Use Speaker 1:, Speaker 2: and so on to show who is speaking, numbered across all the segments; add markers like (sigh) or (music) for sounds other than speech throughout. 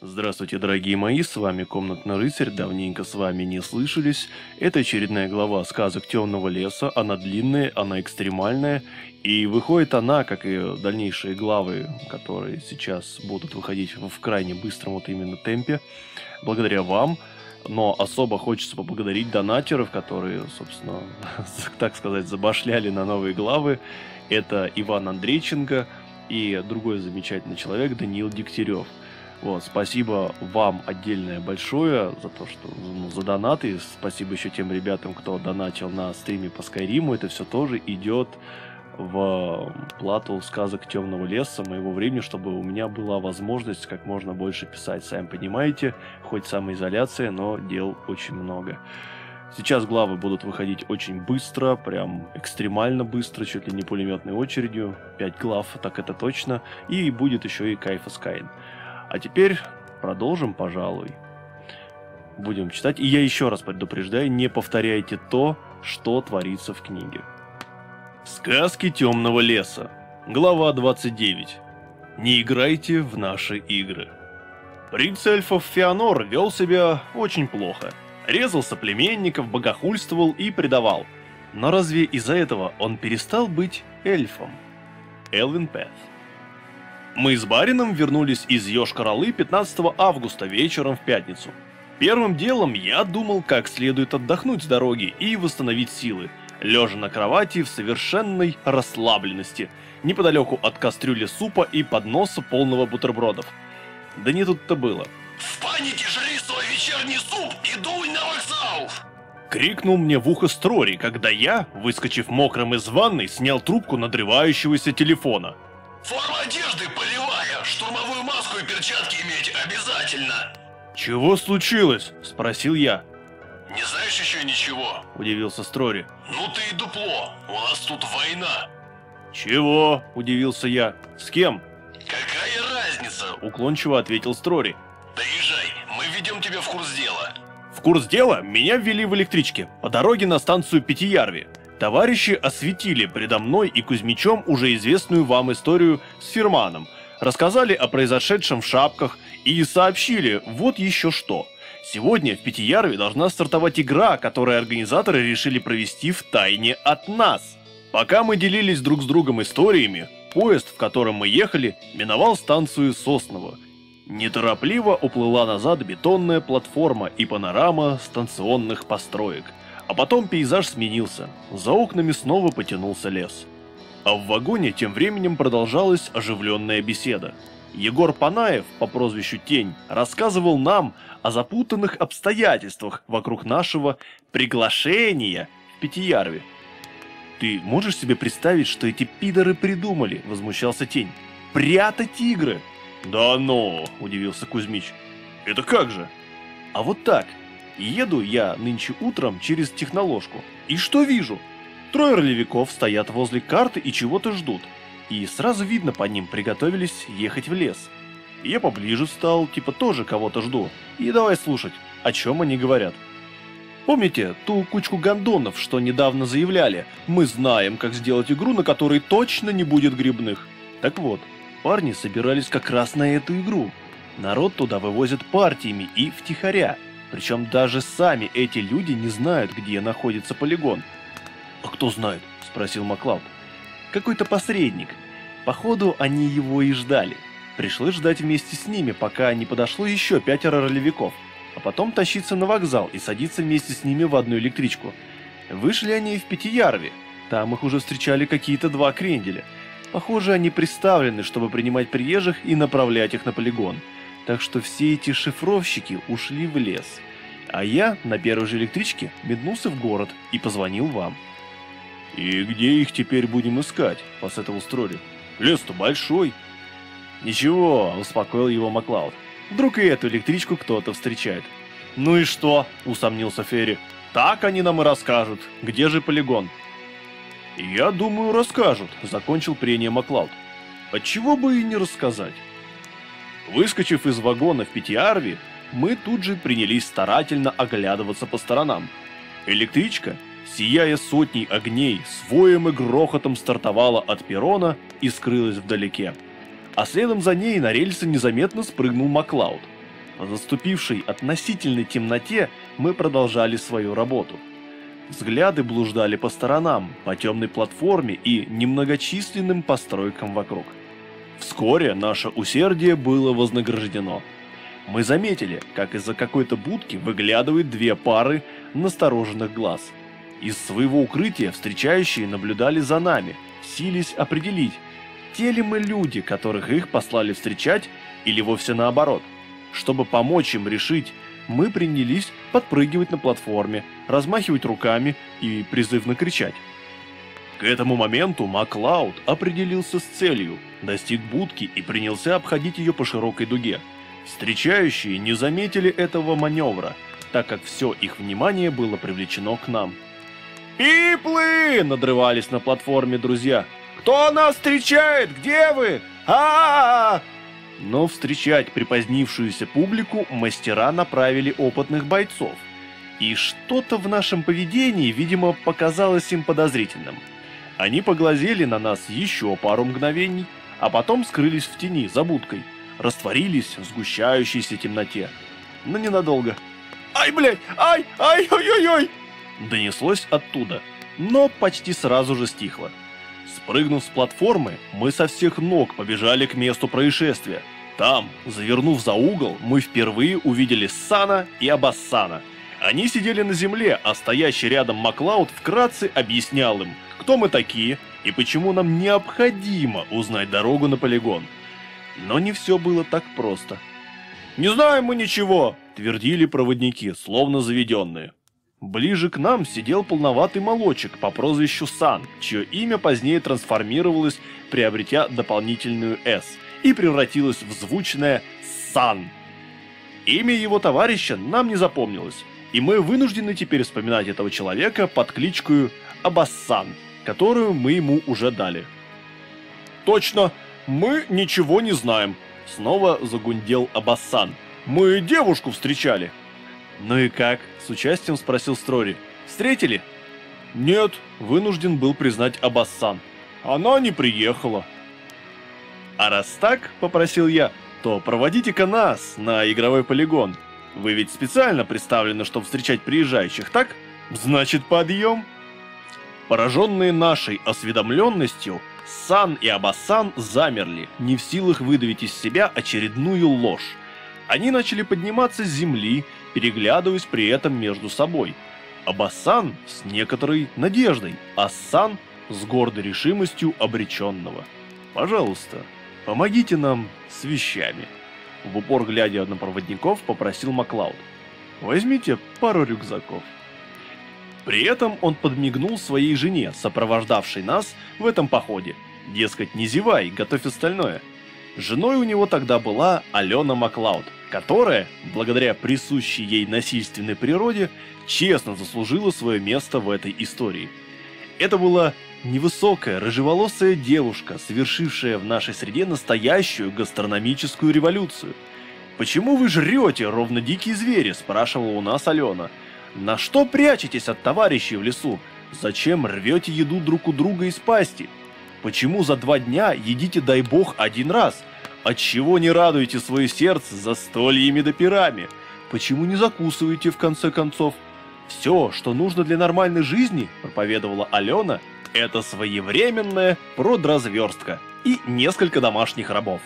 Speaker 1: Здравствуйте, дорогие мои, с вами Комнатный Рыцарь, давненько с вами не слышались. Это очередная глава сказок Темного Леса, она длинная, она экстремальная, и выходит она, как и дальнейшие главы, которые сейчас будут выходить в крайне быстром вот именно темпе, благодаря вам, но особо хочется поблагодарить донатеров, которые, собственно, (laughs) так сказать, забашляли на новые главы. Это Иван Андрейченко и другой замечательный человек Даниил Дегтярев – вот, спасибо вам отдельное большое за то, что ну, за донаты. Спасибо еще тем ребятам, кто донатил на стриме по Скайриму. Это все тоже идет в плату сказок Темного леса моего времени, чтобы у меня была возможность как можно больше писать. Сами понимаете, хоть самоизоляция, но дел очень много. Сейчас главы будут выходить очень быстро, прям экстремально быстро, чуть ли не пулеметной очередью. 5 глав, так это точно. И будет еще и Кайфа Скайн. А теперь продолжим, пожалуй. Будем читать. И я еще раз предупреждаю, не повторяйте то, что творится в книге. Сказки темного леса. Глава 29. Не играйте в наши игры. Принц эльфов Феонор вел себя очень плохо. Резал соплеменников, богохульствовал и предавал. Но разве из-за этого он перестал быть эльфом? Элвин Пэт. Мы с Барином вернулись из Йошкар-Олы 15 августа вечером в пятницу. Первым делом я думал, как следует отдохнуть с дороги и восстановить силы, лежа на кровати в совершенной расслабленности, неподалеку от кастрюли супа и подноса полного бутербродов. Да не тут-то было.
Speaker 2: «В панике жри свой вечерний суп и дуй на вокзал!»
Speaker 1: Крикнул мне в ухо Строри, когда я, выскочив мокрым из ванной, снял трубку надрывающегося телефона –
Speaker 2: Форма одежды и перчатки иметь обязательно.
Speaker 1: Чего случилось? Спросил я.
Speaker 2: Не знаешь еще ничего?
Speaker 1: Удивился Строри.
Speaker 2: Ну ты и дупло, у нас тут война.
Speaker 1: Чего? Удивился я. С кем?
Speaker 2: Какая разница?
Speaker 1: Уклончиво ответил Строри.
Speaker 2: Доезжай, мы ведем тебя в курс дела.
Speaker 1: В курс дела меня ввели в электричке по дороге на станцию Пятиярви. Товарищи осветили предо мной и Кузьмичом уже известную вам историю с Ферманом, рассказали о произошедшем в шапках и сообщили вот еще что. Сегодня в Пятиярве должна стартовать игра, которую организаторы решили провести в тайне от нас. Пока мы делились друг с другом историями, поезд, в котором мы ехали, миновал станцию Сосново. Неторопливо уплыла назад бетонная платформа и панорама станционных построек – а потом пейзаж сменился. За окнами снова потянулся лес. А в вагоне тем временем продолжалась оживленная беседа. Егор Панаев по прозвищу Тень рассказывал нам о запутанных обстоятельствах вокруг нашего приглашения в Пятиярве. «Ты можешь себе представить, что эти пидоры придумали?» – возмущался Тень. «Прятать игры!» «Да ну!» – удивился Кузьмич. «Это как же?» «А вот так. Еду я нынче утром через техноложку. И что вижу? Трое ролевиков стоят возле карты и чего-то ждут. И сразу видно по ним приготовились ехать в лес. Я поближе встал, типа тоже кого-то жду. И давай слушать, о чем они говорят. Помните ту кучку гондонов, что недавно заявляли, мы знаем, как сделать игру, на которой точно не будет грибных? Так вот, парни собирались как раз на эту игру. Народ туда вывозят партиями и втихаря. Причем даже сами эти люди не знают, где находится полигон. «А кто знает?» – спросил Маклауд. «Какой-то посредник. Походу, они его и ждали. Пришлось ждать вместе с ними, пока не подошло еще пятеро ролевиков, а потом тащиться на вокзал и садиться вместе с ними в одну электричку. Вышли они в Пятиярве. Там их уже встречали какие-то два кренделя. Похоже, они представлены, чтобы принимать приезжих и направлять их на полигон. Так что все эти шифровщики ушли в лес. А я на первой же электричке метнулся в город и позвонил вам. «И где их теперь будем искать?» – посетовал Строри. «Лес-то большой». «Ничего», – успокоил его Маклауд. «Вдруг и эту электричку кто-то встречает». «Ну и что?» – усомнился Ферри. «Так они нам и расскажут. Где же полигон?» «Я думаю, расскажут», – закончил прение Маклауд. «Отчего бы и не рассказать?» Выскочив из вагона в Пятиарве, мы тут же принялись старательно оглядываться по сторонам. Электричка, сияя сотней огней, с и грохотом стартовала от перрона и скрылась вдалеке. А следом за ней на рельсы незаметно спрыгнул Маклауд. В заступившей относительной темноте мы продолжали свою работу. Взгляды блуждали по сторонам, по темной платформе и немногочисленным постройкам вокруг. Вскоре наше усердие было вознаграждено. Мы заметили, как из-за какой-то будки выглядывают две пары настороженных глаз. Из своего укрытия встречающие наблюдали за нами, сились определить, те ли мы люди, которых их послали встречать, или вовсе наоборот. Чтобы помочь им решить, мы принялись подпрыгивать на платформе, размахивать руками и призывно кричать. К этому моменту Маклауд определился с целью, достиг будки и принялся обходить ее по широкой дуге. Встречающие не заметили этого маневра, так как все их внимание было привлечено к нам. «Пиплы!» – надрывались на платформе друзья. «Кто нас встречает? Где вы? а а, -а, -а Но встречать припозднившуюся публику мастера направили опытных бойцов. И что-то в нашем поведении, видимо, показалось им подозрительным. Они поглазели на нас еще пару мгновений, а потом скрылись в тени за будкой, растворились в сгущающейся темноте. Но ненадолго. «Ай, блядь! Ай! Ай-ой-ой-ой!» Донеслось оттуда, но почти сразу же стихло. Спрыгнув с платформы, мы со всех ног побежали к месту происшествия. Там, завернув за угол, мы впервые увидели Сана и Абассана. Они сидели на земле, а стоящий рядом Маклауд вкратце объяснял им, кто мы такие и почему нам необходимо узнать дорогу на полигон. Но не все было так просто. «Не знаем мы ничего!» – твердили проводники, словно заведенные. Ближе к нам сидел полноватый молочек по прозвищу Сан, чье имя позднее трансформировалось, приобретя дополнительную «С», и превратилось в звучное «Сан». Имя его товарища нам не запомнилось, и мы вынуждены теперь вспоминать этого человека под кличкой Абассан, которую мы ему уже дали. «Точно, мы ничего не знаем», — снова загундел Абассан. «Мы девушку встречали». «Ну и как?» – с участием спросил Строри. «Встретили?» «Нет», – вынужден был признать Абассан. «Она не приехала». «А раз так», – попросил я, – «то проводите-ка нас на игровой полигон. Вы ведь специально представлены, чтобы встречать приезжающих, так? Значит, подъем!» Пораженные нашей осведомленностью, Сан и Абасан замерли, не в силах выдавить из себя очередную ложь. Они начали подниматься с земли, переглядываясь при этом между собой. Абасан с некоторой надеждой, а Сан с гордой решимостью обреченного. «Пожалуйста, помогите нам с вещами», — в упор глядя на проводников попросил Маклауд. «Возьмите пару рюкзаков». При этом он подмигнул своей жене, сопровождавшей нас в этом походе. Дескать, не зевай, готовь остальное. Женой у него тогда была Алена Маклауд, которая, благодаря присущей ей насильственной природе, честно заслужила свое место в этой истории. Это была невысокая, рыжеволосая девушка, совершившая в нашей среде настоящую гастрономическую революцию. «Почему вы жрете, ровно дикие звери?» – спрашивала у нас Алена. «На что прячетесь от товарищей в лесу? Зачем рвете еду друг у друга из пасти? Почему за два дня едите, дай бог, один раз? Отчего не радуете свое сердце застольями да пирами? Почему не закусываете в конце концов? Все, что нужно для нормальной жизни, проповедовала Алена, это своевременная продразверстка и несколько домашних рабов.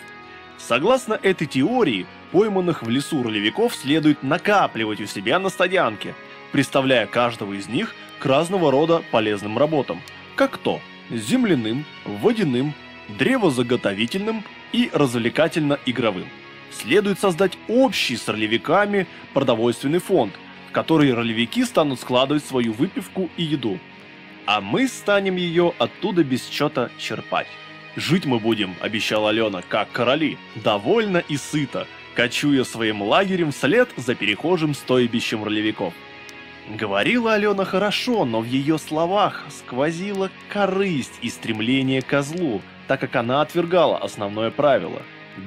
Speaker 1: Согласно этой теории, пойманных в лесу ролевиков следует накапливать у себя на стадианке, представляя каждого из них к разного рода полезным работам, как то земляным, водяным, древозаготовительным и развлекательно-игровым. Следует создать общий с ролевиками продовольственный фонд, в который ролевики станут складывать свою выпивку и еду. А мы станем ее оттуда без счета черпать. Жить мы будем, обещала Алена, как короли, довольно и сыто, кочуя своим лагерем вслед за перехожим стойбищем ролевиков. Говорила Алена хорошо, но в ее словах сквозила корысть и стремление к козлу, так как она отвергала основное правило.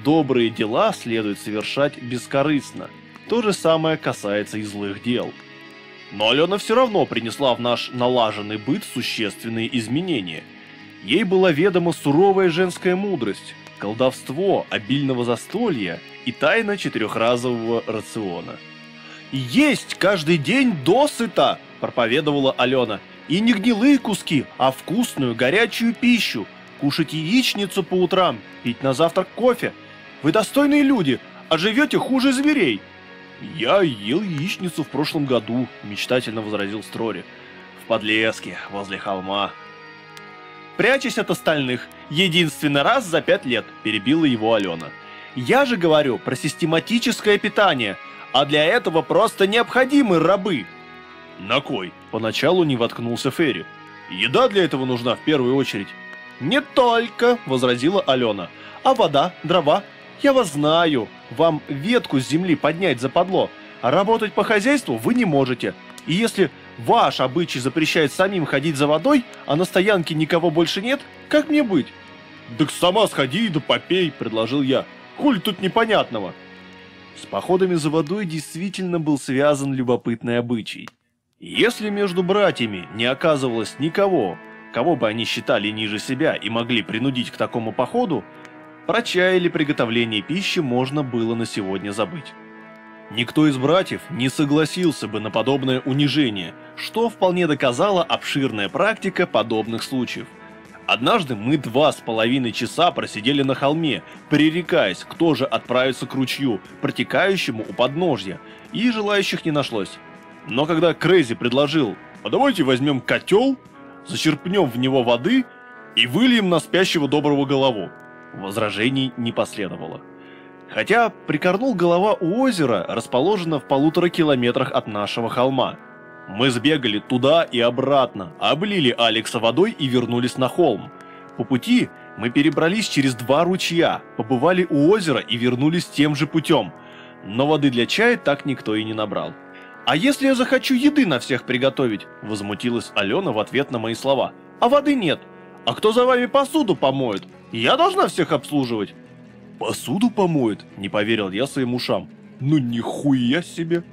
Speaker 1: Добрые дела следует совершать бескорыстно. То же самое касается и злых дел. Но Алена все равно принесла в наш налаженный быт существенные изменения. Ей была ведома суровая женская мудрость. колдовство обильного застолья и тайна четырехразового рациона. «Есть каждый день досыта!» – проповедовала Алена. «И не гнилые куски, а вкусную горячую пищу. Кушать яичницу по утрам, пить на завтрак кофе. Вы достойные люди, а живете хуже зверей!» «Я ел яичницу в прошлом году», – мечтательно возразил Строри. «В подлеске, возле холма». «Прячась от остальных, единственный раз за пять лет», – перебила его Алена. «Я же говорю про систематическое питание, а для этого просто необходимы рабы». «На кой?» – поначалу не воткнулся Ферри. «Еда для этого нужна в первую очередь». «Не только», – возразила Алена, – «а вода, дрова, я вас знаю. Вам ветку с земли поднять западло, а работать по хозяйству вы не можете. И если ваш обычай запрещает самим ходить за водой, а на стоянке никого больше нет, как мне быть? «Так сама сходи да попей», — предложил я. «Хуль тут непонятного?» С походами за водой действительно был связан любопытный обычай. Если между братьями не оказывалось никого, кого бы они считали ниже себя и могли принудить к такому походу, про чай или приготовление пищи можно было на сегодня забыть. Никто из братьев не согласился бы на подобное унижение, что вполне доказала обширная практика подобных случаев. Однажды мы два с половиной часа просидели на холме, пререкаясь, кто же отправится к ручью, протекающему у подножья, и желающих не нашлось. Но когда Крейзи предложил «А давайте возьмем котел, зачерпнем в него воды и выльем на спящего доброго голову», Возражений не последовало. Хотя прикорнул голова у озера, расположена в полутора километрах от нашего холма. Мы сбегали туда и обратно, облили Алекса водой и вернулись на холм. По пути мы перебрались через два ручья, побывали у озера и вернулись тем же путем. Но воды для чая так никто и не набрал. «А если я захочу еды на всех приготовить?» – возмутилась Алена в ответ на мои слова. «А воды нет. А кто за вами посуду помоет? Я должна всех обслуживать. Посуду помоет? Не поверил я своим ушам. Ну нихуя себе.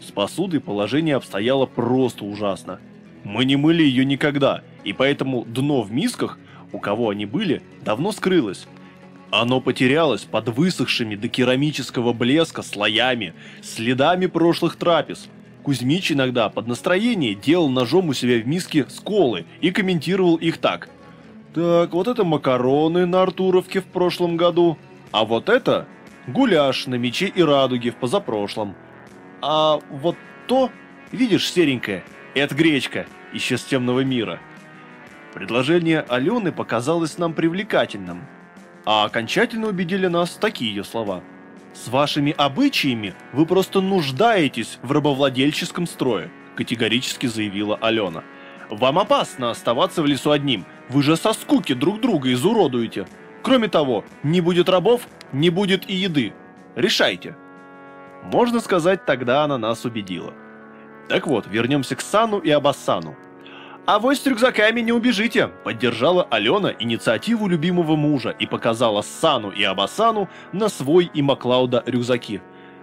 Speaker 1: С посудой положение обстояло просто ужасно. Мы не мыли ее никогда, и поэтому дно в мисках, у кого они были, давно скрылось. Оно потерялось под высохшими до керамического блеска слоями, следами прошлых трапез. Кузьмич иногда под настроение делал ножом у себя в миске сколы и комментировал их так. Так, вот это макароны на Артуровке в прошлом году. А вот это гуляш на мече и радуге в позапрошлом. А вот то, видишь, серенькое, это гречка, еще с темного мира. Предложение Алены показалось нам привлекательным. А окончательно убедили нас такие ее слова. «С вашими обычаями вы просто нуждаетесь в рабовладельческом строе», категорически заявила Алена. «Вам опасно оставаться в лесу одним – вы же со скуки друг друга изуродуете. Кроме того, не будет рабов, не будет и еды. Решайте. Можно сказать, тогда она нас убедила. Так вот, вернемся к Сану и Абассану. «А вы с рюкзаками не убежите!» – поддержала Алена инициативу любимого мужа и показала Сану и Абасану на свой и Маклауда рюкзаки.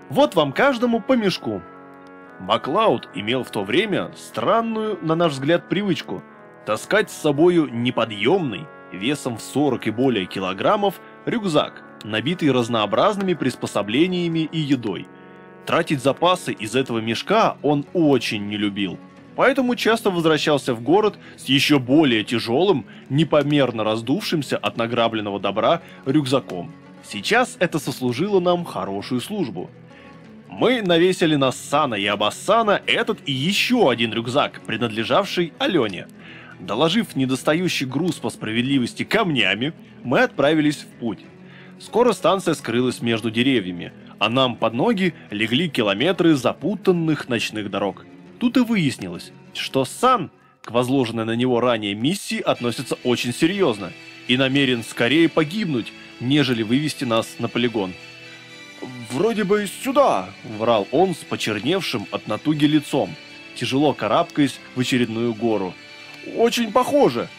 Speaker 1: «Вот вам каждому по мешку». Маклауд имел в то время странную, на наш взгляд, привычку – Таскать с собою неподъемный, весом в 40 и более килограммов, рюкзак, набитый разнообразными приспособлениями и едой. Тратить запасы из этого мешка он очень не любил. Поэтому часто возвращался в город с еще более тяжелым, непомерно раздувшимся от награбленного добра рюкзаком. Сейчас это сослужило нам хорошую службу. Мы навесили на Сана и Абассана этот и еще один рюкзак, принадлежавший Алене – Доложив недостающий груз по справедливости камнями, мы отправились в путь. Скоро станция скрылась между деревьями, а нам под ноги легли километры запутанных ночных дорог. Тут и выяснилось, что Сан к возложенной на него ранее миссии относится очень серьезно и намерен скорее погибнуть, нежели вывести нас на полигон. «Вроде бы сюда!» – врал он с почерневшим от натуги лицом, тяжело карабкаясь в очередную гору – очень похоже.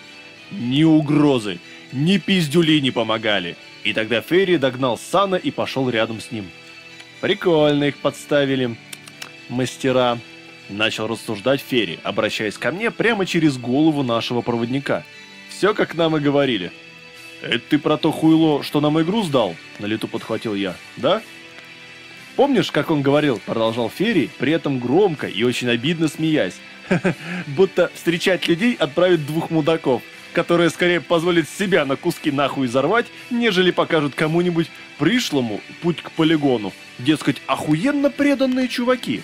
Speaker 1: Ни угрозы, ни пиздюли не помогали. И тогда Ферри догнал Сана и пошел рядом с ним. Прикольно их подставили. Мастера. Начал рассуждать Ферри, обращаясь ко мне прямо через голову нашего проводника. Все как нам и говорили. «Это ты про то хуйло, что нам игру сдал?» – на лету подхватил я. «Да?» «Помнишь, как он говорил?» – продолжал Ферри, при этом громко и очень обидно смеясь. (laughs) Будто встречать людей отправит двух мудаков, которые скорее позволят себя на куски нахуй взорвать, нежели покажут кому-нибудь пришлому путь к полигону. Дескать, охуенно преданные чуваки.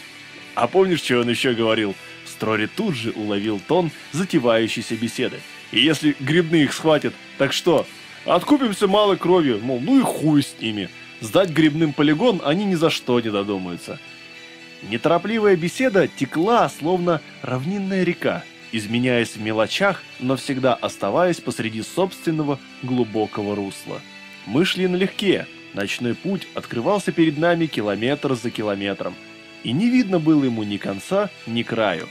Speaker 1: А помнишь, что он еще говорил? Строри тут же уловил тон затевающейся беседы. И если грибные их схватят, так что? Откупимся малой кровью, мол, ну и хуй с ними. Сдать грибным полигон они ни за что не додумаются. Неторопливая беседа текла, словно равнинная река, изменяясь в мелочах, но всегда оставаясь посреди собственного глубокого русла. Мы шли налегке, ночной путь открывался перед нами километр за километром, и не видно было ему ни конца, ни краю.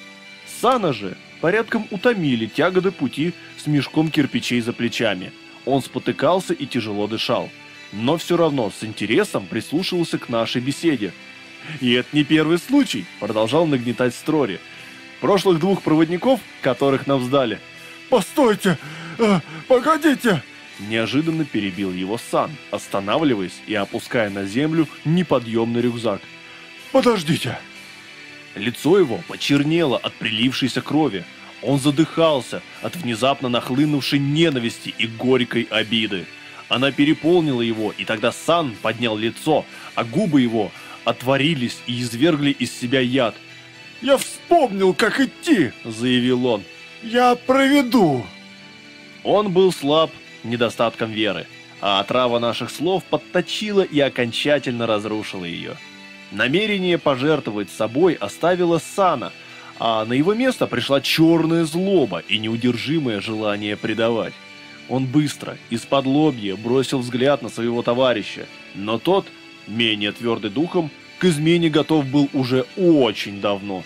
Speaker 1: Сана же порядком утомили тяготы пути с мешком кирпичей за плечами. Он спотыкался и тяжело дышал, но все равно с интересом прислушивался к нашей беседе. И это не первый случай, продолжал нагнетать Строри. Прошлых двух проводников, которых нам сдали. Постойте! Э, погодите! Неожиданно перебил его Сан, останавливаясь и опуская на землю неподъемный рюкзак. «Подождите!» Лицо его почернело от прилившейся крови. Он задыхался от внезапно нахлынувшей ненависти и горькой обиды. Она переполнила его, и тогда Сан поднял лицо, а губы его отворились и извергли из себя яд. «Я вспомнил, как идти!» – заявил он. «Я проведу!» Он был слаб недостатком веры, а отрава наших слов подточила и окончательно разрушила ее. Намерение пожертвовать собой оставило Сана, а на его место пришла черная злоба и неудержимое желание предавать. Он быстро, из-под лобья, бросил взгляд на своего товарища, но тот, менее твердый духом, к измене готов был уже очень давно.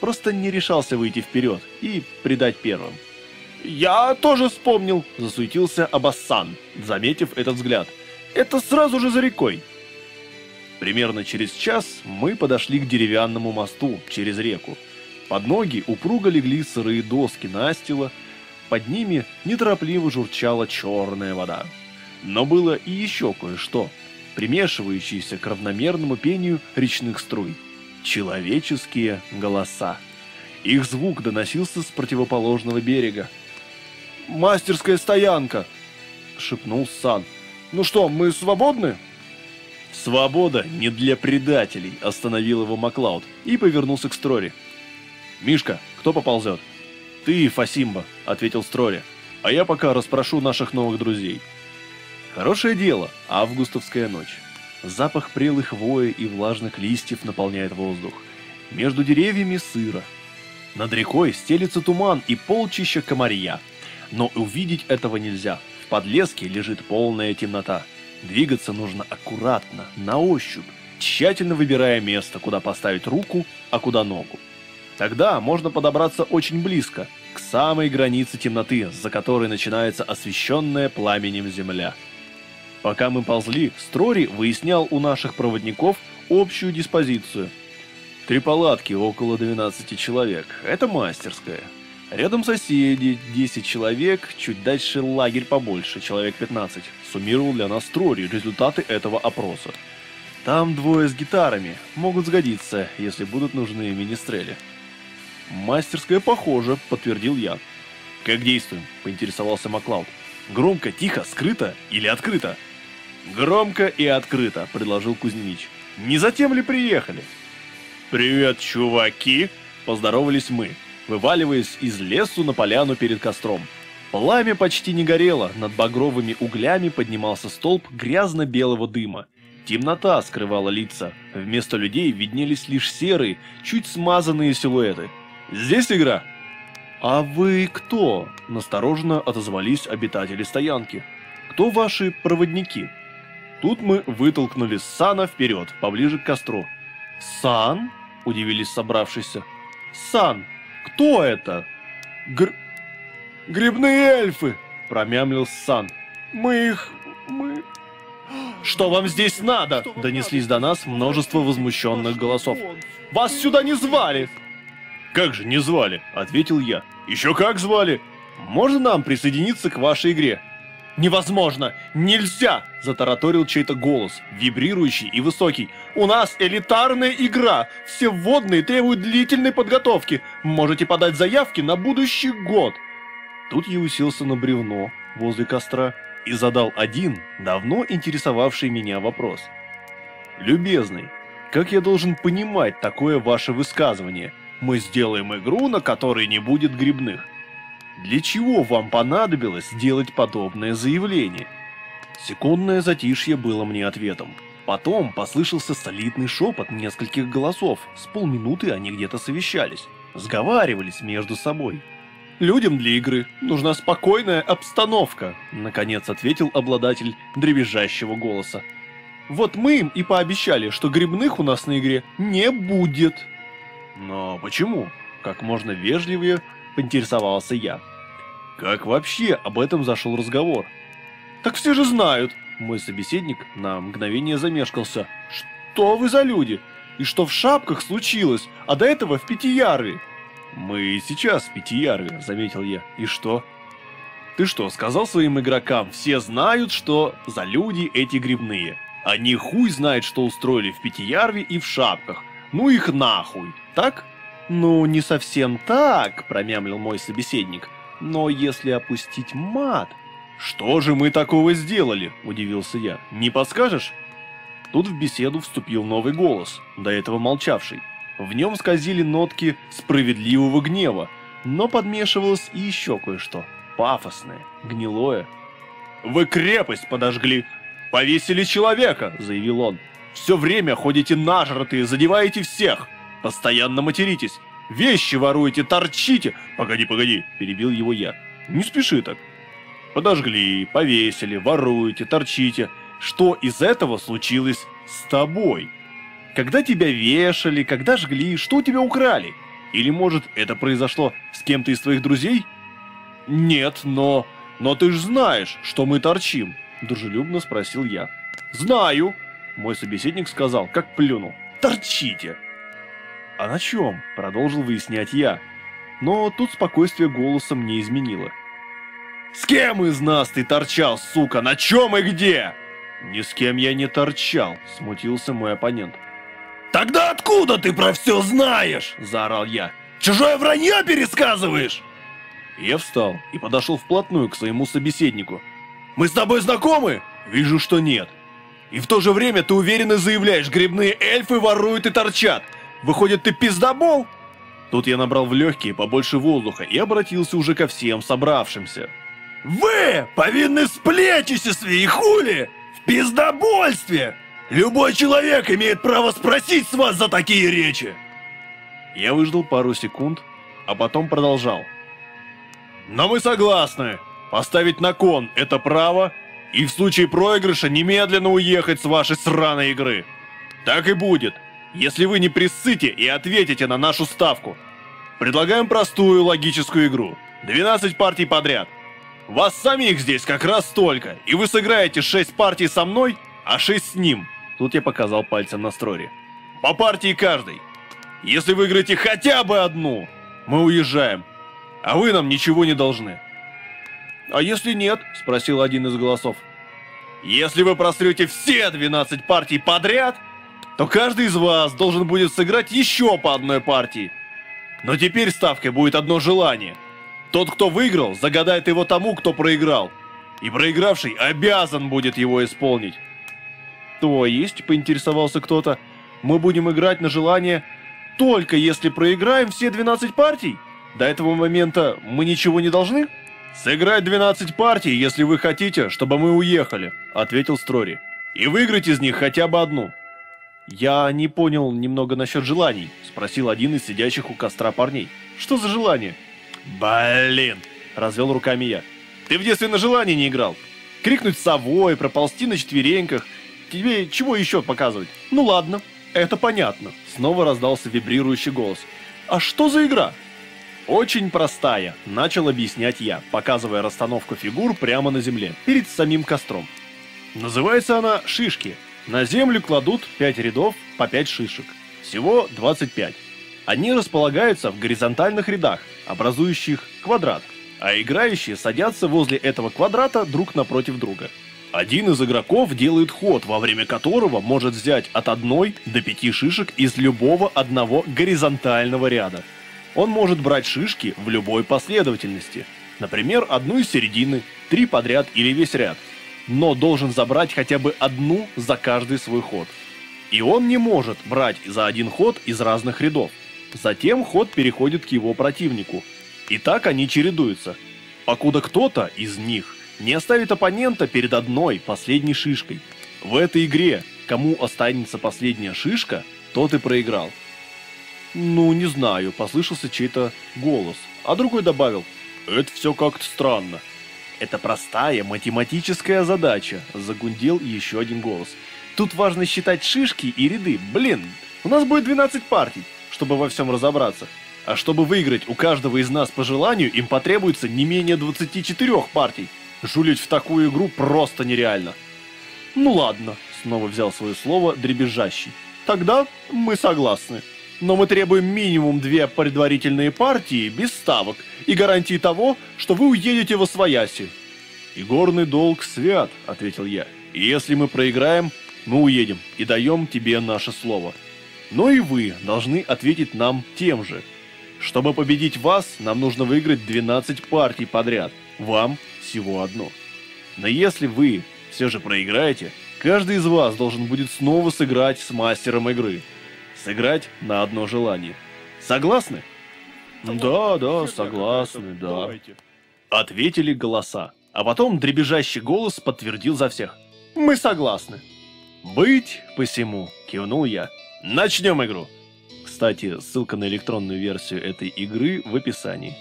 Speaker 1: Просто не решался выйти вперед и предать первым. «Я тоже вспомнил», – засуетился Абассан, заметив этот взгляд. «Это сразу же за рекой. Примерно через час мы подошли к деревянному мосту через реку. Под ноги упруго легли сырые доски настила, под ними неторопливо журчала черная вода. Но было и еще кое-что, примешивающееся к равномерному пению речных струй. Человеческие голоса. Их звук доносился с противоположного берега. «Мастерская стоянка!» — шепнул Сан. «Ну что, мы свободны?» «Свобода не для предателей», – остановил его Маклауд и повернулся к Строри. «Мишка, кто поползет?» «Ты, Фасимба», – ответил Строри. «А я пока расспрошу наших новых друзей». Хорошее дело, августовская ночь. Запах прелых хвои и влажных листьев наполняет воздух. Между деревьями сыро. Над рекой стелится туман и полчища комарья. Но увидеть этого нельзя. В подлеске лежит полная темнота. Двигаться нужно аккуратно, на ощупь, тщательно выбирая место, куда поставить руку, а куда ногу. Тогда можно подобраться очень близко, к самой границе темноты, за которой начинается освещенная пламенем земля. Пока мы ползли, Строри выяснял у наших проводников общую диспозицию. Три палатки, около 12 человек. Это мастерская. Рядом соседи, 10 человек, чуть дальше лагерь побольше, человек 15. Суммировал для нас Трори результаты этого опроса. Там двое с гитарами, могут сгодиться, если будут нужны министрели. Мастерская похоже, подтвердил я. Как действуем? Поинтересовался Маклауд. Громко, тихо, скрыто или открыто? Громко и открыто, предложил Кузьмич. Не затем ли приехали? Привет, чуваки! Поздоровались мы вываливаясь из лесу на поляну перед костром. Пламя почти не горело, над багровыми углями поднимался столб грязно-белого дыма. Темнота скрывала лица, вместо людей виднелись лишь серые, чуть смазанные силуэты. «Здесь игра?» «А вы кто?» – настороженно отозвались обитатели стоянки. «Кто ваши проводники?» Тут мы вытолкнули Сана вперед, поближе к костру. «Сан?» – удивились собравшиеся. «Сан, кто это? Гр... Грибные эльфы, промямлил Сан. Мы их... мы... «Что вам здесь надо?» – донеслись до нас множество возмущенных голосов. «Вас сюда не звали!» «Как же не звали?» – ответил я. «Еще как звали! Можно нам присоединиться к вашей игре?» «Невозможно! Нельзя!» – затараторил чей-то голос, вибрирующий и высокий. «У нас элитарная игра! Все вводные требуют длительной подготовки! Можете подать заявки на будущий год!» Тут я уселся на бревно возле костра и задал один, давно интересовавший меня вопрос. «Любезный, как я должен понимать такое ваше высказывание? Мы сделаем игру, на которой не будет грибных. Для чего вам понадобилось сделать подобное заявление? Секундное затишье было мне ответом. Потом послышался солидный шепот нескольких голосов. С полминуты они где-то совещались. Сговаривались между собой. «Людям для игры нужна спокойная обстановка», — наконец ответил обладатель дребезжащего голоса. «Вот мы им и пообещали, что грибных у нас на игре не будет». «Но почему?» — как можно вежливее поинтересовался я. Как вообще об этом зашел разговор? Так все же знают. Мой собеседник на мгновение замешкался. Что вы за люди? И что в шапках случилось, а до этого в Пятиярве? Мы сейчас в Пятиярве, заметил я. И что? Ты что, сказал своим игрокам, все знают, что за люди эти грибные. Они хуй знает, что устроили в Пятиярве и в шапках. Ну их нахуй, так? Ну, не совсем так, промямлил мой собеседник. Но если опустить мат... «Что же мы такого сделали?» – удивился я. «Не подскажешь?» Тут в беседу вступил новый голос, до этого молчавший. В нем скользили нотки справедливого гнева, но подмешивалось и еще кое-что. Пафосное, гнилое. «Вы крепость подожгли! Повесили человека!» – заявил он. «Все время ходите нажратые, задеваете всех! Постоянно материтесь! Вещи воруете, торчите. Погоди, погоди, перебил его я. Не спеши так. Подожгли, повесили, воруете, торчите. Что из этого случилось с тобой? Когда тебя вешали, когда жгли, что у тебя украли? Или, может, это произошло с кем-то из твоих друзей? Нет, но... Но ты ж знаешь, что мы торчим, дружелюбно спросил я. Знаю, мой собеседник сказал, как плюнул. Торчите. «А на чем?» – продолжил выяснять я. Но тут спокойствие голосом не изменило. «С кем из нас ты торчал, сука? На чем и где?» «Ни с кем я не торчал», – смутился мой оппонент. «Тогда откуда ты про все знаешь?» – заорал я. «Чужое вранье пересказываешь?» Я встал и подошел вплотную к своему собеседнику. «Мы с тобой знакомы?» «Вижу, что нет». «И в то же время ты уверенно заявляешь, грибные эльфы воруют и торчат. Выходит, ты пиздобол?» Тут я набрал в легкие побольше воздуха и обратился уже ко всем собравшимся. «Вы повинны сплетничестве и хули! В пиздобольстве! Любой человек имеет право спросить с вас за такие речи!» Я выждал пару секунд, а потом продолжал. «Но мы согласны. Поставить на кон это право и в случае проигрыша немедленно уехать с вашей сраной игры. Так и будет если вы не присыте и ответите на нашу ставку. Предлагаем простую логическую игру. 12 партий подряд. Вас самих здесь как раз столько, и вы сыграете 6 партий со мной, а 6 с ним. Тут я показал пальцем на строре. По партии каждый. Если выиграете хотя бы одну, мы уезжаем. А вы нам ничего не должны. А если нет? Спросил один из голосов. Если вы просрете все 12 партий подряд, то каждый из вас должен будет сыграть еще по одной партии. Но теперь ставкой будет одно желание. Тот, кто выиграл, загадает его тому, кто проиграл. И проигравший обязан будет его исполнить. То есть, поинтересовался кто-то, мы будем играть на желание только если проиграем все 12 партий? До этого момента мы ничего не должны? Сыграть 12 партий, если вы хотите, чтобы мы уехали, ответил Строри. И выиграть из них хотя бы одну. «Я не понял немного насчет желаний», — спросил один из сидящих у костра парней. «Что за желание?» «Блин!» — развел руками я. «Ты в детстве на желание не играл? Крикнуть совой, проползти на четвереньках. Тебе чего еще показывать? Ну ладно, это понятно». Снова раздался вибрирующий голос. «А что за игра?» «Очень простая», — начал объяснять я, показывая расстановку фигур прямо на земле, перед самим костром. Называется она «Шишки», на землю кладут 5 рядов по 5 шишек. Всего 25. Они располагаются в горизонтальных рядах, образующих квадрат. а играющие садятся возле этого квадрата друг напротив друга. Один из игроков делает ход, во время которого может взять от одной до пяти шишек из любого одного горизонтального ряда. Он может брать шишки в любой последовательности. Например, одну из середины, три подряд или весь ряд. Но должен забрать хотя бы одну за каждый свой ход. И он не может брать за один ход из разных рядов. Затем ход переходит к его противнику. И так они чередуются. Покуда кто-то из них не оставит оппонента перед одной последней шишкой. В этой игре, кому останется последняя шишка, тот и проиграл. Ну, не знаю, послышался чей-то голос, а другой добавил, это все как-то странно. Это простая математическая задача, загундел еще один голос. Тут важно считать шишки и ряды. Блин, у нас будет 12 партий, чтобы во всем разобраться. А чтобы выиграть у каждого из нас по желанию, им потребуется не менее 24 партий. Жулить в такую игру просто нереально. Ну ладно, снова взял свое слово дребезжащий. Тогда мы согласны. Но мы требуем минимум две предварительные партии без ставок и гарантии того, что вы уедете во свояси. «Игорный долг свят», — ответил я. «И если мы проиграем, мы уедем и даем тебе наше слово. Но и вы должны ответить нам тем же. Чтобы победить вас, нам нужно выиграть 12 партий подряд. Вам всего одно. Но если вы все же проиграете, каждый из вас должен будет снова сыграть с мастером игры. Сыграть на одно желание. Согласны? Да, да, согласны, да. Ответили голоса. А потом дребезжащий голос подтвердил за всех. Мы согласны. Быть посему, кивнул я. Начнем игру. Кстати, ссылка на электронную версию этой игры в описании.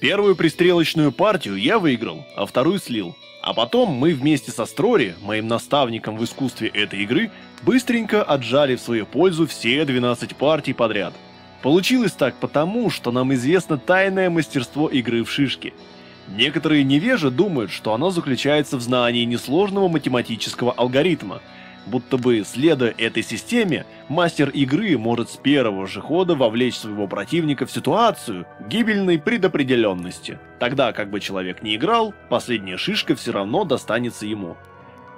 Speaker 1: Первую пристрелочную партию я выиграл, а вторую слил. А потом мы вместе со Строри, моим наставником в искусстве этой игры, быстренько отжали в свою пользу все 12 партий подряд. Получилось так потому, что нам известно тайное мастерство игры в шишки. Некоторые невежи думают, что оно заключается в знании несложного математического алгоритма – Будто бы, следуя этой системе, мастер игры может с первого же хода вовлечь своего противника в ситуацию гибельной предопределенности. Тогда, как бы человек не играл, последняя шишка все равно достанется ему.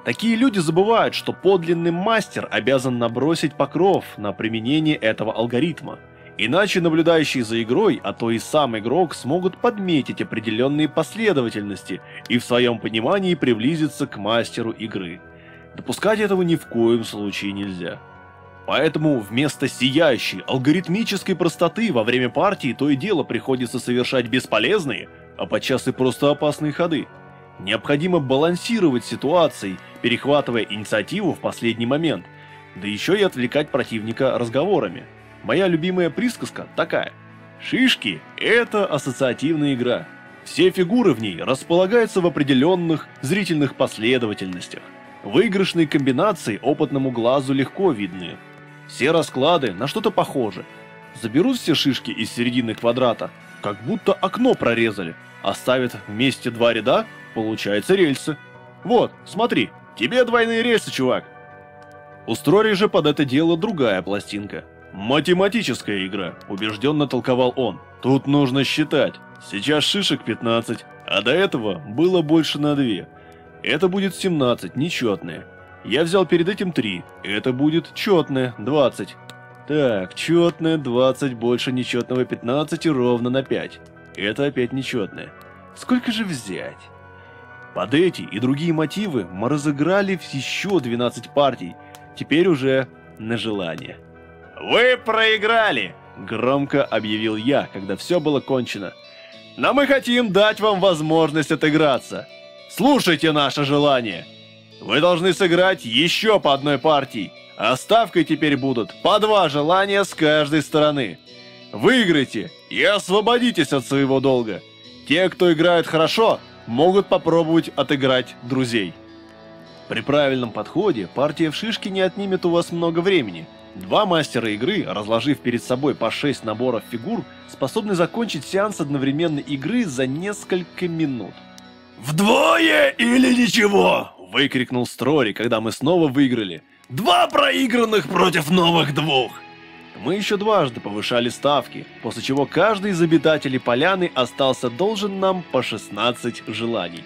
Speaker 1: Такие люди забывают, что подлинный мастер обязан набросить покров на применение этого алгоритма. Иначе наблюдающие за игрой, а то и сам игрок, смогут подметить определенные последовательности и в своем понимании приблизиться к мастеру игры. Допускать этого ни в коем случае нельзя. Поэтому вместо сияющей алгоритмической простоты во время партии то и дело приходится совершать бесполезные, а подчас и просто опасные ходы. Необходимо балансировать ситуацией, перехватывая инициативу в последний момент, да еще и отвлекать противника разговорами. Моя любимая присказка такая. Шишки – это ассоциативная игра. Все фигуры в ней располагаются в определенных зрительных последовательностях. Выигрышные комбинации опытному глазу легко видны. Все расклады на что-то похожи. Заберут все шишки из середины квадрата, как будто окно прорезали. Оставят вместе два ряда, получается рельсы. Вот, смотри, тебе двойные рельсы, чувак. У Строри же под это дело другая пластинка. Математическая игра, убежденно толковал он. Тут нужно считать. Сейчас шишек 15, а до этого было больше на 2. Это будет 17, нечетное. Я взял перед этим 3. Это будет четное, 20. Так, четное 20 больше нечетного 15 и ровно на 5. Это опять нечетное. Сколько же взять? Под эти и другие мотивы мы разыграли еще 12 партий. Теперь уже на желание. «Вы проиграли!» – громко объявил я, когда все было кончено. «Но мы хотим дать вам возможность отыграться. Слушайте наше желание. Вы должны сыграть еще по одной партии, а ставкой теперь будут по два желания с каждой стороны. Выиграйте и освободитесь от своего долга. Те, кто играет хорошо, могут попробовать отыграть друзей. При правильном подходе партия в шишки не отнимет у вас много времени. Два мастера игры, разложив перед собой по 6 наборов фигур, способны закончить сеанс одновременной игры за несколько минут.
Speaker 2: «Вдвое или ничего!»
Speaker 1: – выкрикнул Строри, когда мы снова выиграли.
Speaker 2: «Два проигранных против новых двух!»
Speaker 1: Мы еще дважды повышали ставки, после чего каждый из обитателей поляны остался должен нам по 16 желаний.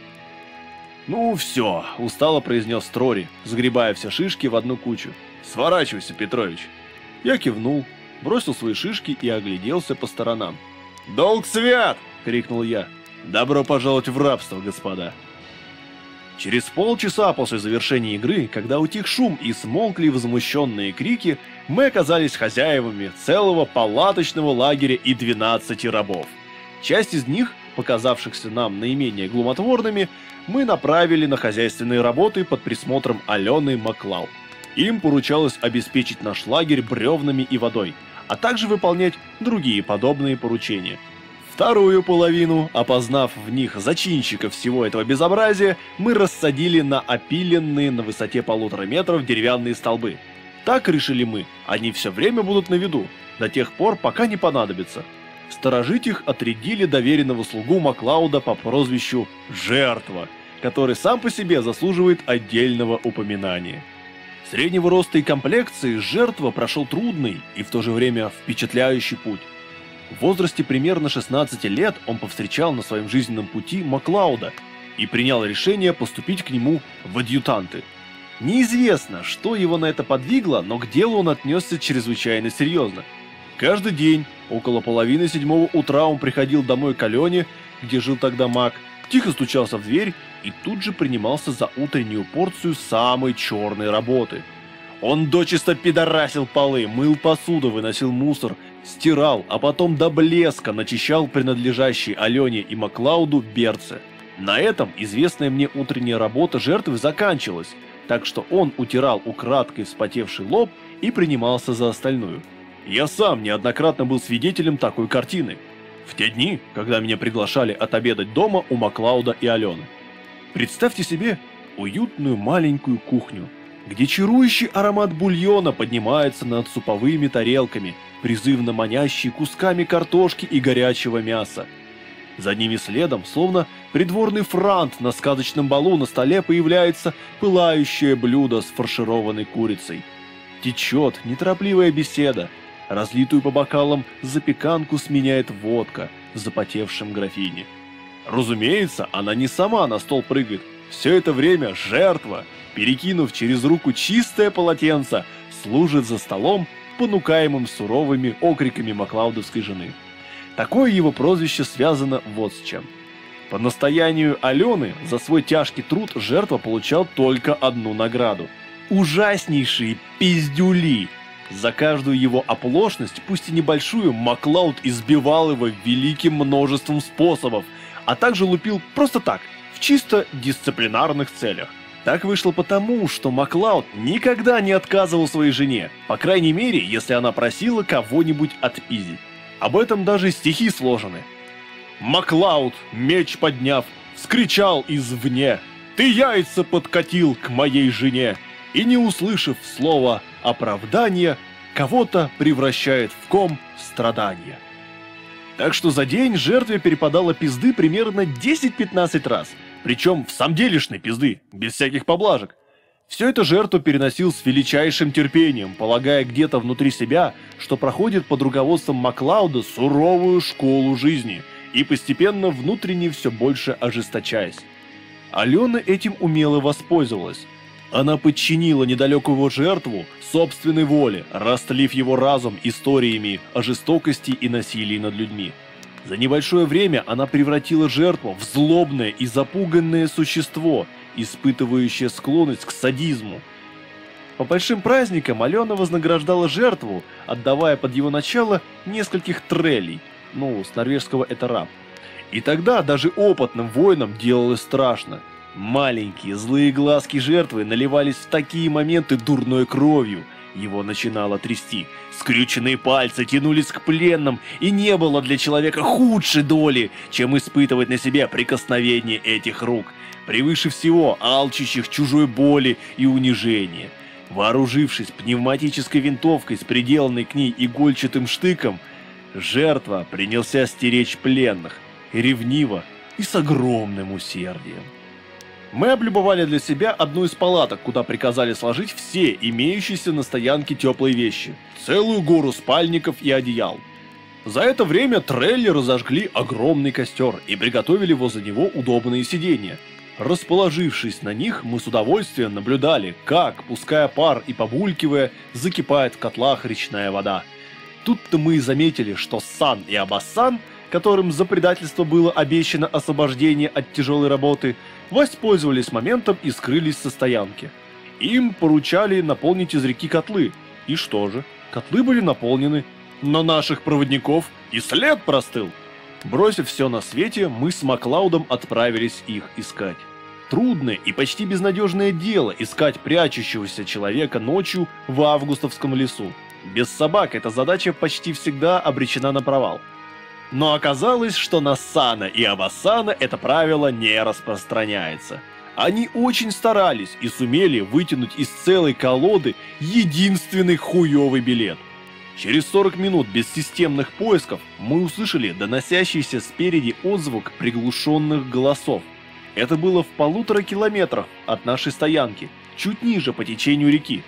Speaker 1: «Ну все», – устало произнес Трори, сгребая все шишки в одну кучу. «Сворачивайся, Петрович». Я кивнул, бросил свои шишки и огляделся по сторонам. «Долг свят!» – крикнул я. «Добро пожаловать в рабство, господа!» Через полчаса после завершения игры, когда утих шум и смолкли возмущенные крики, мы оказались хозяевами целого палаточного лагеря и 12 рабов. Часть из них, показавшихся нам наименее глумотворными, мы направили на хозяйственные работы под присмотром Алены Маклау. Им поручалось обеспечить наш лагерь бревнами и водой, а также выполнять другие подобные поручения. Вторую половину, опознав в них зачинщиков всего этого безобразия, мы рассадили на опиленные на высоте полутора метров деревянные столбы. Так решили мы, они все время будут на виду, до тех пор, пока не понадобится. Сторожить их отрядили доверенного слугу Маклауда по прозвищу «Жертва», который сам по себе заслуживает отдельного упоминания. Среднего роста и комплекции жертва прошел трудный и в то же время впечатляющий путь. В возрасте примерно 16 лет он повстречал на своем жизненном пути Маклауда и принял решение поступить к нему в адъютанты. Неизвестно, что его на это подвигло, но к делу он отнесся чрезвычайно серьезно. Каждый день, около половины седьмого утра он приходил домой к Алене, где жил тогда маг, тихо стучался в дверь и тут же принимался за утреннюю порцию самой черной работы. Он дочисто пидорасил полы, мыл посуду, выносил мусор, стирал, а потом до блеска начищал принадлежащие Алене и Маклауду берцы. На этом известная мне утренняя работа жертвы заканчивалась, так что он утирал украдкой вспотевший лоб и принимался за остальную. Я сам неоднократно был свидетелем такой картины. В те дни, когда меня приглашали отобедать дома у Маклауда и Алены. Представьте себе уютную маленькую кухню, где чарующий аромат бульона поднимается над суповыми тарелками, призывно манящий кусками картошки и горячего мяса. За ними следом, словно придворный франт на сказочном балу на столе появляется пылающее блюдо с фаршированной курицей. Течет неторопливая беседа, разлитую по бокалам запеканку сменяет водка в запотевшем графине. Разумеется, она не сама на стол прыгает. Все это время жертва, перекинув через руку чистое полотенце, служит за столом, понукаемым суровыми окриками маклаудовской жены. Такое его прозвище связано вот с чем. По настоянию Алены за свой тяжкий труд жертва получал только одну награду. Ужаснейшие пиздюли! За каждую его оплошность, пусть и небольшую, Маклауд избивал его великим множеством способов – а также лупил просто так, чисто дисциплинарных целях. Так вышло потому, что Маклауд никогда не отказывал своей жене, по крайней мере, если она просила кого-нибудь отпиздить. Об этом даже стихи сложены. Маклауд, меч подняв, вскричал извне «Ты яйца подкатил к моей жене!» и, не услышав слова оправдания, кого-то превращает в ком страдания. Так что за день жертве перепадало пизды примерно 10-15 раз. Причем в самом делешной пизды, без всяких поблажек. Все это жертву переносил с величайшим терпением, полагая где-то внутри себя, что проходит под руководством Маклауда суровую школу жизни и постепенно внутренне все больше ожесточаясь. Алена этим умело воспользовалась. Она подчинила недалекую жертву собственной воле, растлив его разум историями о жестокости и насилии над людьми. За небольшое время она превратила жертву в злобное и запуганное существо, испытывающее склонность к садизму. По большим праздникам Алена вознаграждала жертву, отдавая под его начало нескольких трелей, ну, с норвежского это раб. И тогда даже опытным воинам делалось страшно – Маленькие злые глазки жертвы наливались в такие моменты дурной кровью. Его начинало трясти. Скрюченные пальцы тянулись к пленным, и не было для человека худшей доли, чем испытывать на себе прикосновение этих рук, превыше всего алчущих чужой боли и унижения. Вооружившись пневматической винтовкой с приделанной к ней игольчатым штыком, жертва принялся стеречь пленных, ревниво и с огромным усердием. Мы облюбовали для себя одну из палаток, куда приказали сложить все имеющиеся на стоянке теплые вещи. Целую гору спальников и одеял. За это время трелли разожгли огромный костер и приготовили возле него удобные сиденья. Расположившись на них, мы с удовольствием наблюдали, как, пуская пар и побулькивая, закипает в котлах речная вода. Тут-то мы и заметили, что Сан и Абасан, которым за предательство было обещано освобождение от тяжелой работы, воспользовались моментом и скрылись со стоянки. Им поручали наполнить из реки котлы. И что же? Котлы были наполнены, но наших проводников и след простыл. Бросив все на свете, мы с Маклаудом отправились их искать. Трудное и почти безнадежное дело искать прячущегося человека ночью в августовском лесу. Без собак эта задача почти всегда обречена на провал. Но оказалось, что на Сана и Абасана это правило не распространяется. Они очень старались и сумели вытянуть из целой колоды единственный хуёвый билет. Через 40 минут бессистемных поисков мы услышали доносящийся спереди отзвук приглушенных голосов. Это было в полутора километрах от нашей стоянки, чуть ниже по течению реки.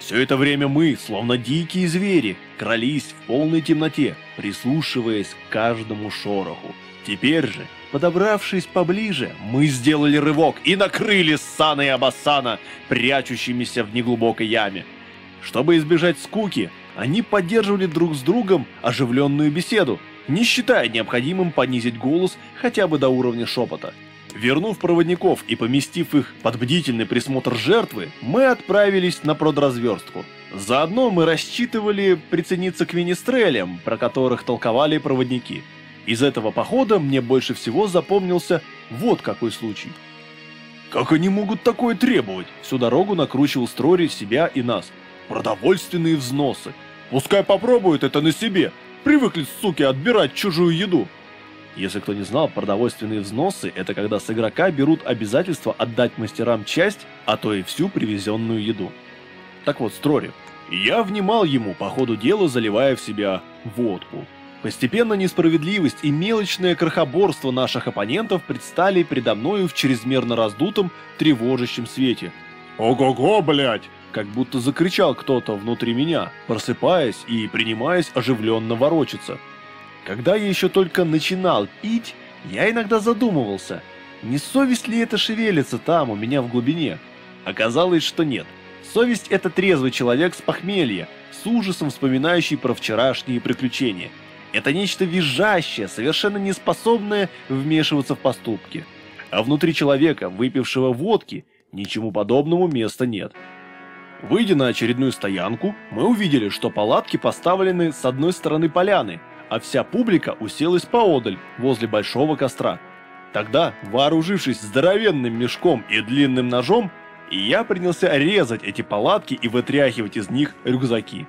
Speaker 1: Все это время мы, словно дикие звери, крались в полной темноте, прислушиваясь к каждому шороху. Теперь же, подобравшись поближе, мы сделали рывок и накрыли Сана и Абасана, прячущимися в неглубокой яме. Чтобы избежать скуки, они поддерживали друг с другом оживленную беседу, не считая необходимым понизить голос хотя бы до уровня шепота. Вернув проводников и поместив их под бдительный присмотр жертвы, мы отправились на продразверстку. Заодно мы рассчитывали прицениться к винистрелям, про которых толковали проводники. Из этого похода мне больше всего запомнился вот какой случай. Как они могут такое требовать? Всю дорогу накручивал Строри себя и нас. Продовольственные взносы. Пускай попробуют это на себе. Привыкли, суки, отбирать чужую еду. Если кто не знал, продовольственные взносы – это когда с игрока берут обязательство отдать мастерам часть, а то и всю привезенную еду. Так вот, Строри. Я внимал ему по ходу дела, заливая в себя водку. Постепенно несправедливость и мелочное крохоборство наших оппонентов предстали передо мною в чрезмерно раздутом, тревожащем свете. «Ого-го, блядь!» Как будто закричал кто-то внутри меня, просыпаясь и принимаясь оживленно ворочаться. Когда я еще только начинал пить, я иногда задумывался, не совесть ли это шевелится там, у меня в глубине. Оказалось, что нет. Совесть – это трезвый человек с похмелья, с ужасом вспоминающий про вчерашние приключения. Это нечто визжащее, совершенно неспособное вмешиваться в поступки. А внутри человека, выпившего водки, ничему подобному места нет. Выйдя на очередную стоянку, мы увидели, что палатки поставлены с одной стороны поляны, а вся публика уселась поодаль, возле большого костра. Тогда, вооружившись здоровенным мешком и длинным ножом, я принялся резать эти палатки и вытряхивать из них рюкзаки.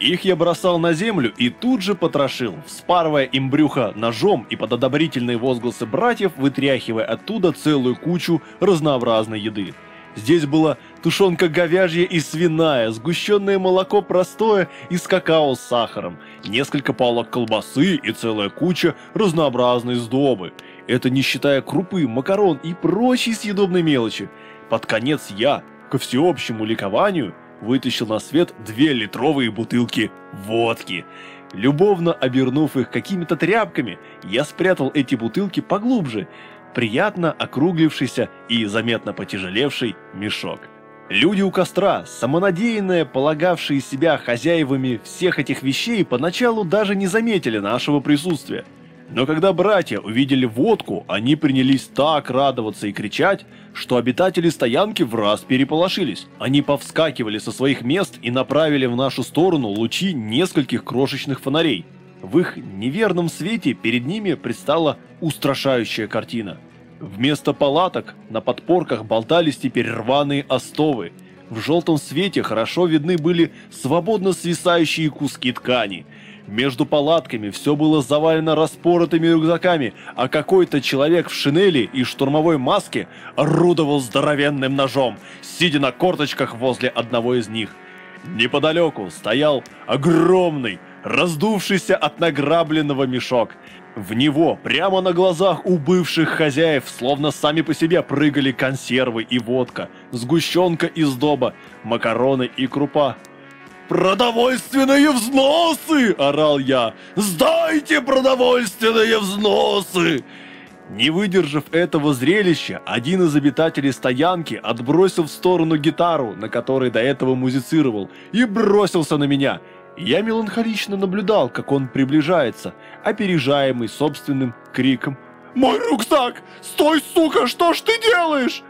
Speaker 1: Их я бросал на землю и тут же потрошил, вспарывая им брюхо ножом и под одобрительные возгласы братьев вытряхивая оттуда целую кучу разнообразной еды. Здесь была тушенка говяжья и свиная, сгущенное молоко простое и с какао с сахаром, несколько палок колбасы и целая куча разнообразной сдобы. Это не считая крупы, макарон и прочей съедобной мелочи. Под конец я, ко всеобщему ликованию, вытащил на свет две литровые бутылки водки. Любовно обернув их какими-то тряпками, я спрятал эти бутылки поглубже, приятно округлившийся и заметно потяжелевший мешок. Люди у костра, самонадеянные, полагавшие себя хозяевами всех этих вещей, поначалу даже не заметили нашего присутствия. Но когда братья увидели водку, они принялись так радоваться и кричать, что обитатели стоянки в раз переполошились. Они повскакивали со своих мест и направили в нашу сторону лучи нескольких крошечных фонарей. В их неверном свете перед ними предстала устрашающая картина. Вместо палаток на подпорках болтались теперь рваные остовы. В желтом свете хорошо видны были свободно свисающие куски ткани – между палатками все было завалено распоротыми рюкзаками, а какой-то человек в шинели и штурмовой маске орудовал здоровенным ножом, сидя на корточках возле одного из них. Неподалеку стоял огромный, раздувшийся от награбленного мешок. В него прямо на глазах у бывших хозяев словно сами по себе прыгали консервы и водка, сгущенка из доба, макароны и крупа. «Продовольственные взносы!» – орал я. «Сдайте продовольственные взносы!» Не выдержав этого зрелища, один из обитателей стоянки отбросил в сторону гитару, на которой до этого музицировал, и бросился на меня. Я меланхолично наблюдал, как он приближается, опережаемый собственным криком. «Мой рюкзак! Стой, сука, что ж ты делаешь?»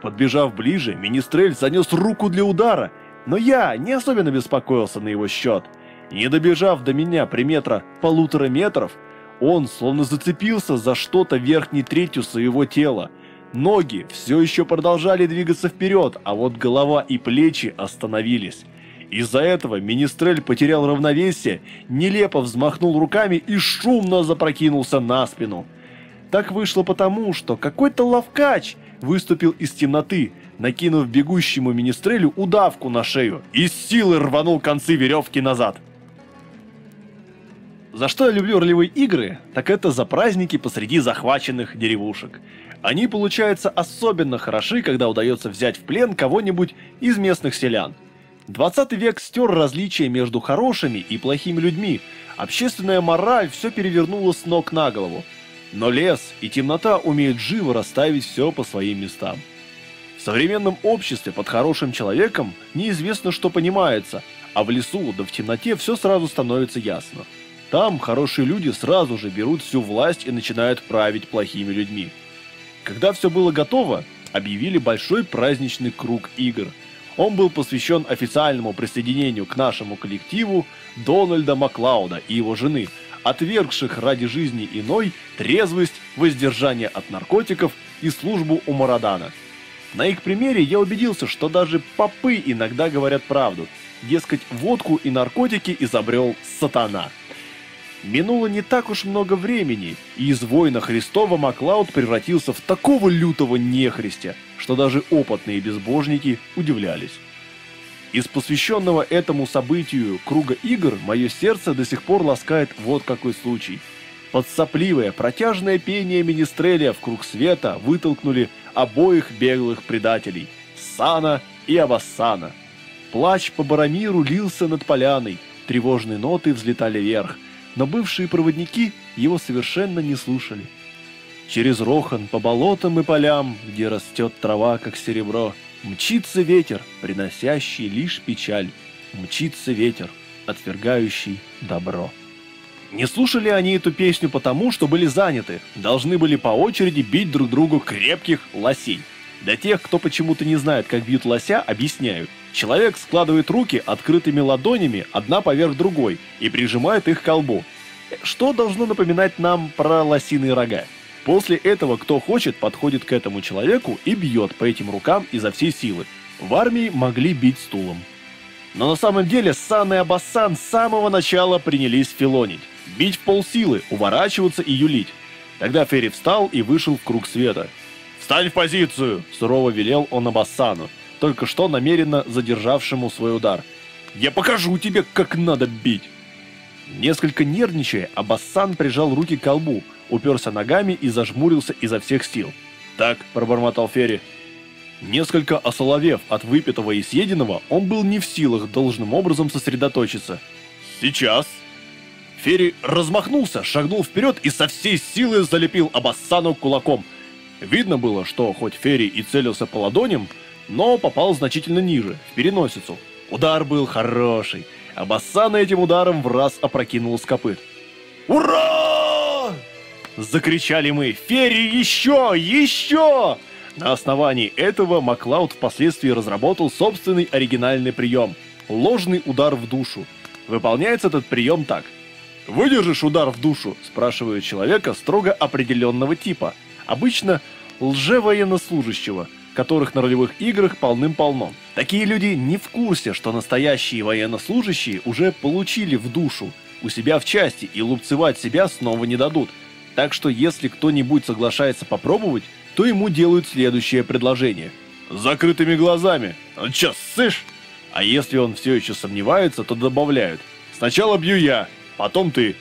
Speaker 1: Подбежав ближе, Министрель занес руку для удара, но я не особенно беспокоился на его счет. Не добежав до меня при метра полутора метров, он словно зацепился за что-то верхней третью своего тела. Ноги все еще продолжали двигаться вперед, а вот голова и плечи остановились. Из-за этого Министрель потерял равновесие, нелепо взмахнул руками и шумно запрокинулся на спину. Так вышло потому, что какой-то ловкач выступил из темноты, накинув бегущему Министрелю удавку на шею и с силой рванул концы веревки назад. За что я люблю ролевые игры, так это за праздники посреди захваченных деревушек. Они получаются особенно хороши, когда удается взять в плен кого-нибудь из местных селян – 20 век стер различия между хорошими и плохими людьми, общественная мораль все перевернула с ног на голову. Но лес и темнота умеют живо расставить все по своим местам. В современном обществе под хорошим человеком неизвестно, что понимается, а в лесу да в темноте все сразу становится ясно. Там хорошие люди сразу же берут всю власть и начинают править плохими людьми. Когда все было готово, объявили большой праздничный круг игр – он был посвящен официальному присоединению к нашему коллективу Дональда Маклауда и его жены, отвергших ради жизни иной трезвость, воздержание от наркотиков и службу у Марадана. На их примере я убедился, что даже попы иногда говорят правду. Дескать, водку и наркотики изобрел сатана. Минуло не так уж много времени, и из воина Христова Маклауд превратился в такого лютого нехристя, что даже опытные безбожники удивлялись. Из посвященного этому событию круга игр мое сердце до сих пор ласкает вот какой случай. Под сопливое, протяжное пение Министреля в круг света вытолкнули обоих беглых предателей – Сана и Авассана. Плач по Барамиру лился над поляной, тревожные ноты взлетали вверх – но бывшие проводники его совершенно не слушали. Через Рохан по болотам и полям, где растет трава, как серебро, мчится ветер, приносящий лишь печаль, мчится ветер, отвергающий добро. Не слушали они эту песню потому, что были заняты, должны были по очереди бить друг другу крепких лосей. Для тех, кто почему-то не знает, как бьют лося, объясняют. Человек складывает руки открытыми ладонями, одна поверх другой, и прижимает их к колбу. Что должно напоминать нам про лосиные рога? После этого кто хочет подходит к этому человеку и бьет по этим рукам изо всей силы. В армии могли бить стулом. Но на самом деле Сан и Абассан с самого начала принялись филонить. Бить в полсилы, уворачиваться и юлить. Тогда Ферри встал и вышел в круг света. «Встань в позицию!» – сурово велел он Абассану только что намеренно задержавшему свой удар. «Я покажу тебе, как надо бить!» Несколько нервничая, Абассан прижал руки к колбу, уперся ногами и зажмурился изо всех сил. «Так», – пробормотал Ферри. Несколько осоловев от выпитого и съеденного, он был не в силах должным образом сосредоточиться. «Сейчас!» Ферри размахнулся, шагнул вперед и со всей силы залепил Абассану кулаком. Видно было, что хоть Ферри и целился по ладоням, но попал значительно ниже, в переносицу. Удар был хороший, а Бассана этим ударом в раз опрокинул с копыт. «Ура!» Закричали мы «Ферри, еще! Еще!» На основании этого Маклауд впоследствии разработал собственный оригинальный прием – ложный удар в душу. Выполняется этот прием так. «Выдержишь удар в душу?» – спрашивают человека строго определенного типа. Обычно лжевоеннослужащего – которых на ролевых играх полным-полно. Такие люди не в курсе, что настоящие военнослужащие уже получили в душу у себя в части и лупцевать себя снова не дадут. Так что если кто-нибудь соглашается попробовать, то ему делают следующее предложение. С закрытыми глазами. Чё, сышь? А если он все еще сомневается, то добавляют. Сначала бью я, потом ты.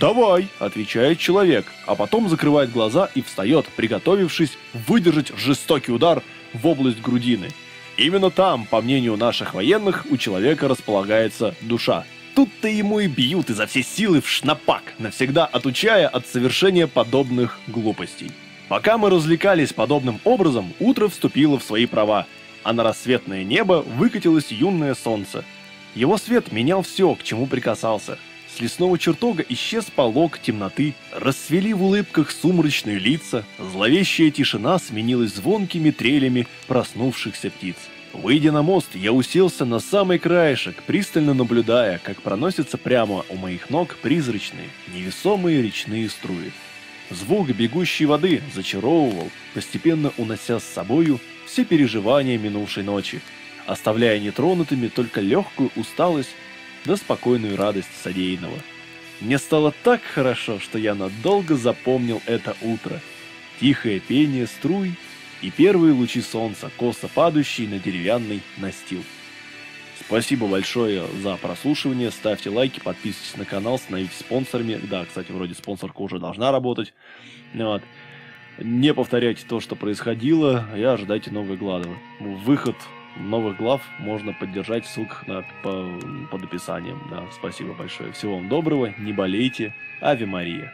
Speaker 1: «Давай», — отвечает человек, а потом закрывает глаза и встает, приготовившись выдержать жестокий удар в область грудины. Именно там, по мнению наших военных, у человека располагается душа. Тут-то ему и бьют изо всей силы в шнапак, навсегда отучая от совершения подобных глупостей. Пока мы развлекались подобным образом, утро вступило в свои права, а на рассветное небо выкатилось юное солнце. Его свет менял все, к чему прикасался. С лесного чертога исчез полог темноты, расцвели в улыбках сумрачные лица, зловещая тишина сменилась звонкими трелями проснувшихся птиц. Выйдя на мост, я уселся на самый краешек, пристально наблюдая, как проносятся прямо у моих ног призрачные, невесомые речные струи. Звук бегущей воды зачаровывал, постепенно унося с собою все переживания минувшей ночи, оставляя нетронутыми только легкую усталость да спокойную радость содеянного. Мне стало так хорошо, что я надолго запомнил это утро. Тихое пение струй и первые лучи солнца, косо падающие на деревянный настил. Спасибо большое за прослушивание. Ставьте лайки, подписывайтесь на канал, становитесь спонсорами. Да, кстати, вроде спонсорка уже должна работать. Вот. Не повторяйте то, что происходило, и ожидайте новые главы. Выход новых глав можно поддержать в ссылках на, по, под описанием. Да, спасибо большое. Всего вам доброго, не болейте. Ави Мария.